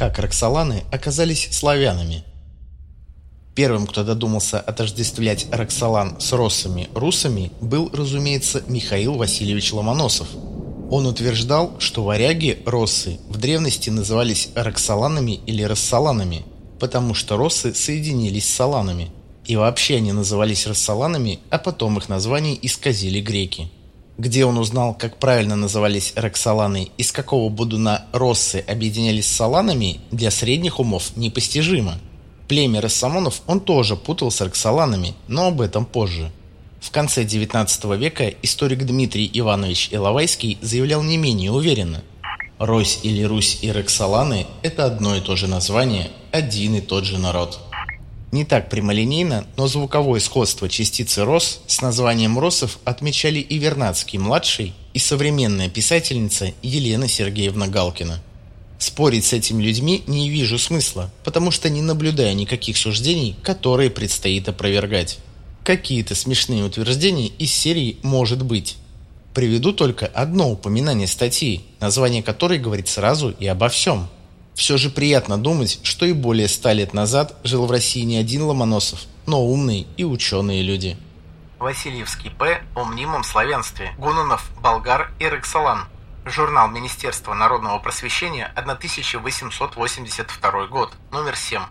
как Роксоланы оказались славянами. Первым, кто додумался отождествлять Роксолан с россами русами, был, разумеется, Михаил Васильевич Ломоносов. Он утверждал, что варяги, россы, в древности назывались Роксоланами или Рассоланами, потому что россы соединились с саланами. И вообще они назывались Рассоланами, а потом их название исказили греки. Где он узнал, как правильно назывались Роксоланы и с какого будуна россы объединялись с саланами, для средних умов непостижимо. Племя Рассамонов он тоже путал с Роксоланами, но об этом позже. В конце XIX века историк Дмитрий Иванович Иловайский заявлял не менее уверенно. Рось или Русь и Роксоланы – это одно и то же название, один и тот же народ. Не так прямолинейно, но звуковое сходство частицы «рос» с названием «росов» отмечали и Вернадский-младший, и современная писательница Елена Сергеевна Галкина. Спорить с этими людьми не вижу смысла, потому что не наблюдаю никаких суждений, которые предстоит опровергать. Какие-то смешные утверждения из серии «может быть». Приведу только одно упоминание статьи, название которой говорит сразу и обо всем – все же приятно думать, что и более ста лет назад жил в России не один Ломоносов, но умные и ученые люди. Васильевский П. о мнимом славянстве. Гунунов, болгар и Рексалан. Журнал Министерства народного просвещения, 1882 год, номер 7.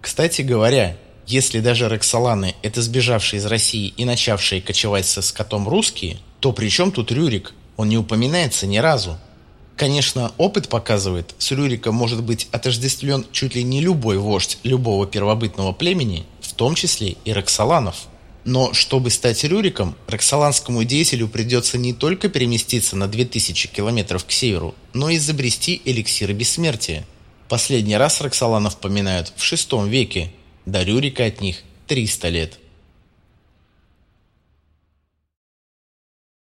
Кстати говоря, если даже Рексаланы – это сбежавшие из России и начавшие кочевать со скотом русские, то при чем тут Рюрик? Он не упоминается ни разу. Конечно, опыт показывает, с Рюриком может быть отождествлен чуть ли не любой вождь любого первобытного племени, в том числе и Роксоланов. Но чтобы стать Рюриком, роксоланскому деятелю придется не только переместиться на 2000 километров к северу, но и изобрести эликсиры бессмертия. Последний раз Роксоланов поминают в VI веке, до Рюрика от них 300 лет.